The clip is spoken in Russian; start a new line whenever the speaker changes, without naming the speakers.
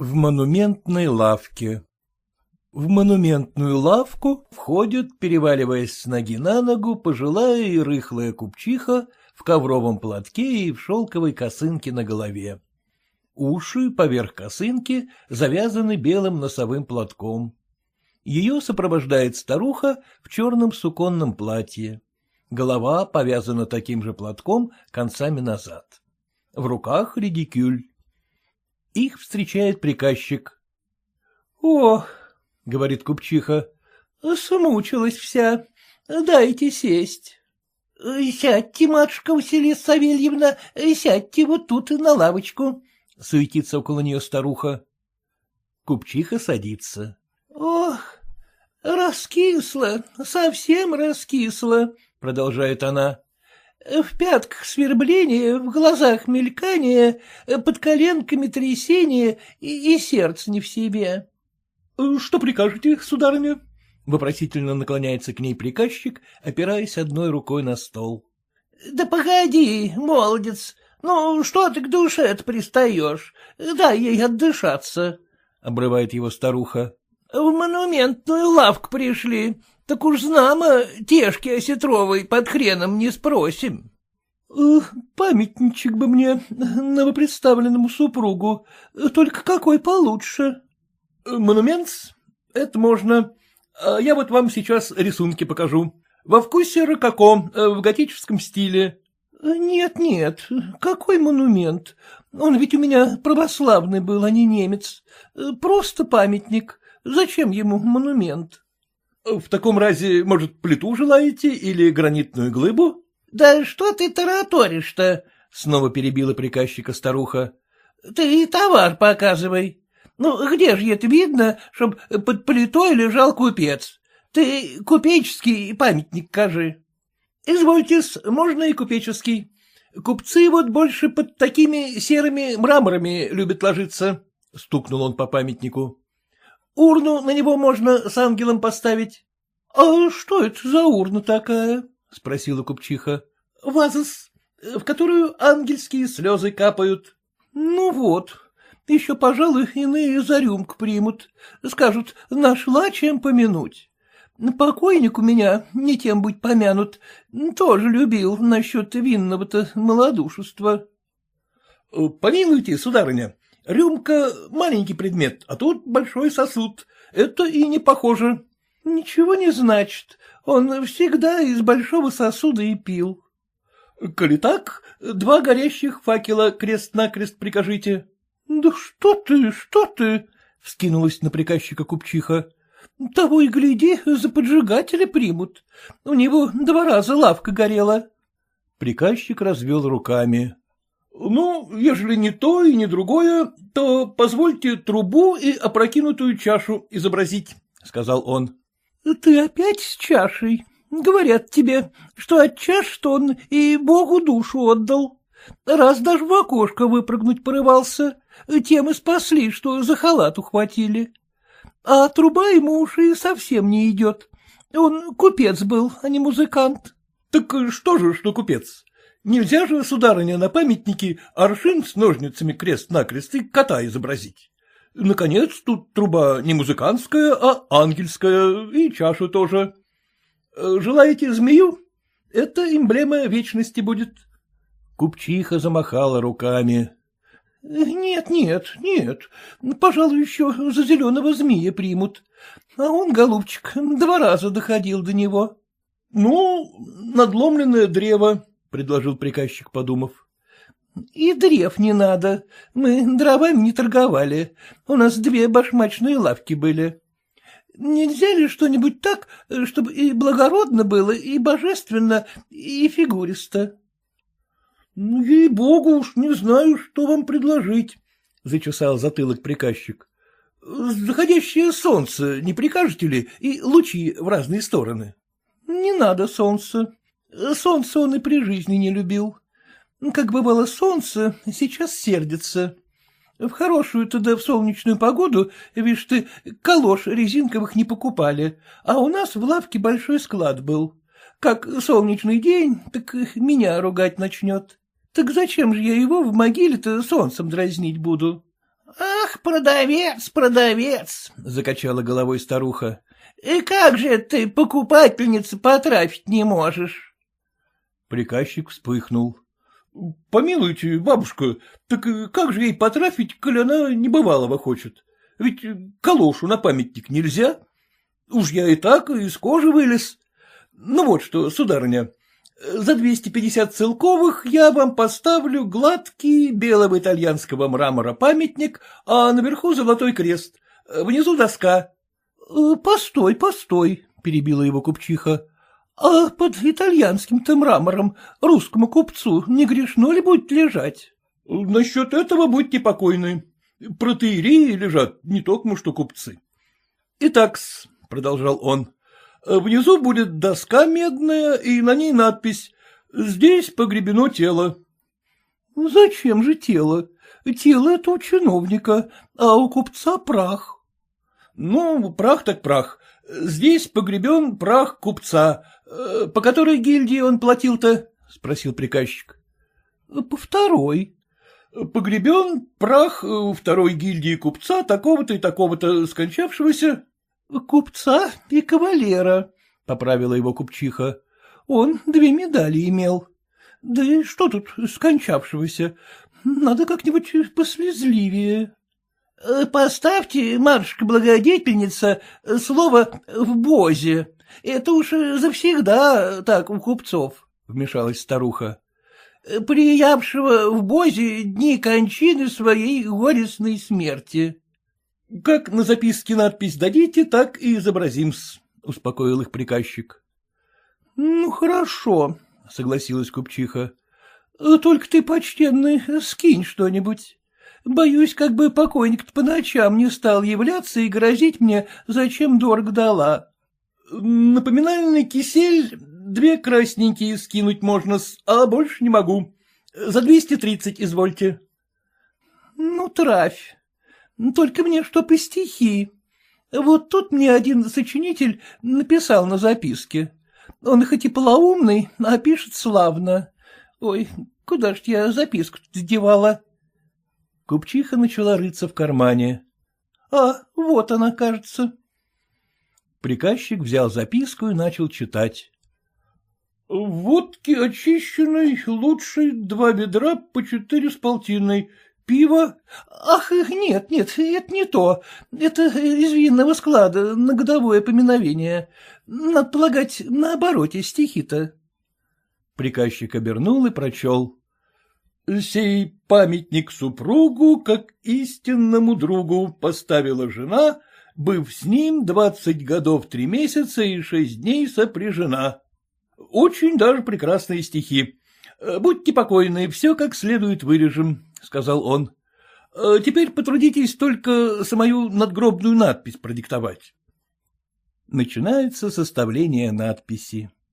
В монументной лавке В монументную лавку входит, переваливаясь с ноги на ногу, пожилая и рыхлая купчиха в ковровом платке и в шелковой косынке на голове. Уши поверх косынки завязаны белым носовым платком. Ее сопровождает старуха в черном суконном платье. Голова повязана таким же платком концами назад. В руках редикюль. Их встречает приказчик. — Ох, — говорит купчиха, — смучилась вся. Дайте сесть. — Сядьте, матушка Василиса Савельевна, сядьте вот тут на лавочку, — суетится около нее старуха. Купчиха садится. — Ох, раскисла, совсем раскисла, — продолжает она. В пятках свербление, в глазах мелькание, под коленками трясение и, и сердце не в себе. — Что прикажете, сударыня? — вопросительно наклоняется к ней приказчик, опираясь одной рукой на стол. — Да погоди, молодец, ну что ты к душе-то пристаешь? Дай ей отдышаться, — обрывает его старуха. — В монументную лавку пришли, так уж знамо, тешки осетровой под хреном не спросим. — Памятничек бы мне новопредставленному супругу, только какой получше. — Монумент? Это можно. А я вот вам сейчас рисунки покажу. Во вкусе рококо, в готическом стиле. — Нет, нет, какой монумент? Он ведь у меня православный был, а не немец. Просто памятник. Зачем ему монумент? — В таком разе, может, плиту желаете или гранитную глыбу? — Да что ты тараторишь-то? — снова перебила приказчика старуха. — Ты товар показывай. Ну, где же это видно, чтоб под плитой лежал купец? Ты купеческий памятник кажи. — Извольте можно и купеческий. Купцы вот больше под такими серыми мраморами любят ложиться, — стукнул он по памятнику. Урну на него можно с ангелом поставить. — А что это за урна такая? — спросила купчиха. — Вазос, в которую ангельские слезы капают. — Ну вот, еще, пожалуй, иные за рюмку примут. Скажут, нашла чем помянуть. Покойник у меня, не тем быть помянут, тоже любил насчет винного-то малодушества. — Помилуйте, сударыня, Рюмка — маленький предмет, а тут большой сосуд. Это и не похоже. — Ничего не значит. Он всегда из большого сосуда и пил. — Коли так, два горящих факела крест-накрест прикажите. — Да что ты, что ты? — вскинулась на приказчика купчиха. — Того и гляди, за поджигателя примут. У него два раза лавка горела. Приказчик развел руками. — Ну, ежели не то и не другое, то позвольте трубу и опрокинутую чашу изобразить, — сказал он. — Ты опять с чашей? Говорят тебе, что от чаш он и Богу душу отдал. Раз даже в окошко выпрыгнуть порывался, тем и спасли, что за халат ухватили. А труба ему уж и совсем не идет. Он купец был, а не музыкант. — Так что же, что купец? Нельзя же, сударыня, на памятнике аршин с ножницами крест-накрест и кота изобразить. Наконец, тут труба не музыкантская, а ангельская, и чашу тоже. Желаете змею? Это эмблема вечности будет. Купчиха замахала руками. — Нет, нет, нет, пожалуй, еще за зеленого змея примут. А он, голубчик, два раза доходил до него. — Ну, надломленное древо, — предложил приказчик, подумав. — И древ не надо. Мы дровами не торговали. У нас две башмачные лавки были. Нельзя ли что-нибудь так, чтобы и благородно было, и божественно, и фигуристо? — Ну, ей-богу уж не знаю, что вам предложить, — зачесал затылок приказчик. — Заходящее солнце не прикажете ли, и лучи в разные стороны? — Не надо солнца. Солнце он и при жизни не любил. Как бывало солнце, сейчас сердится. В хорошую тогда в солнечную погоду, видишь ты, калош резинковых не покупали, а у нас в лавке большой склад был. Как солнечный день, так меня ругать начнет. Так зачем же я его в могиле-то солнцем дразнить буду? — Ах, продавец, продавец! — закачала головой старуха. — И как же ты, покупательница, потрафить не можешь? Приказчик вспыхнул. — Помилуйте, бабушка, так как же ей потрафить, коли она небывалого хочет? Ведь калошу на памятник нельзя. Уж я и так из кожи вылез. Ну вот что, сударыня, за 250 целковых я вам поставлю гладкий белого итальянского мрамора памятник, а наверху золотой крест, внизу доска. Э, — Постой, постой, — перебила его купчиха. — А под итальянским-то мрамором русскому купцу не грешно ли будет лежать? — Насчет этого будьте покойны. Протеерии лежат не только что купцы. — Итак, — продолжал он, внизу будет доска медная, и на ней надпись «Здесь погребено тело». — Зачем же тело? Тело — это у чиновника, а у купца прах. — Ну, прах так прах. Здесь погребен прах купца. Э, по которой гильдии он платил-то? — спросил приказчик. — По второй. — Погребен прах у второй гильдии купца такого-то и такого-то скончавшегося — Купца и кавалера, — поправила его купчиха. — Он две медали имел. Да и что тут скончавшегося? Надо как-нибудь послезливее. Э, — Поставьте, Маршка-благодетельница, слово «в бозе». Это уж завсегда так у купцов, — вмешалась старуха. — Приявшего в бозе дни кончины своей горестной смерти. — Как на записке надпись дадите, так и изобразим-с, — успокоил их приказчик. — Ну, хорошо, — согласилась купчиха. — Только ты, почтенный, скинь что-нибудь. Боюсь, как бы покойник по ночам не стал являться и грозить мне, зачем дорого дала. — Напоминальный кисель две красненькие скинуть можно, а больше не могу. За двести тридцать извольте. — Ну, травь. Только мне чтоб и стихи. Вот тут мне один сочинитель написал на записке. Он хоть и полоумный, а пишет славно. Ой, куда ж я записку девала? Купчиха начала рыться в кармане. А, вот она, кажется. Приказчик взял записку и начал читать. Водки очищенной, лучшей, два ведра по четыре с полтиной, Пиво? Ах, нет, нет, это не то. Это из винного склада на годовое поминовение. Надо полагать, на обороте стихи-то. Приказчик обернул и прочел. Сей памятник супругу, как истинному другу, поставила жена, быв с ним двадцать годов три месяца и шесть дней сопряжена. Очень даже прекрасные стихи. Будьте покойны, все как следует вырежем. — сказал он. «Э, — Теперь потрудитесь только самую надгробную надпись продиктовать. Начинается составление надписи.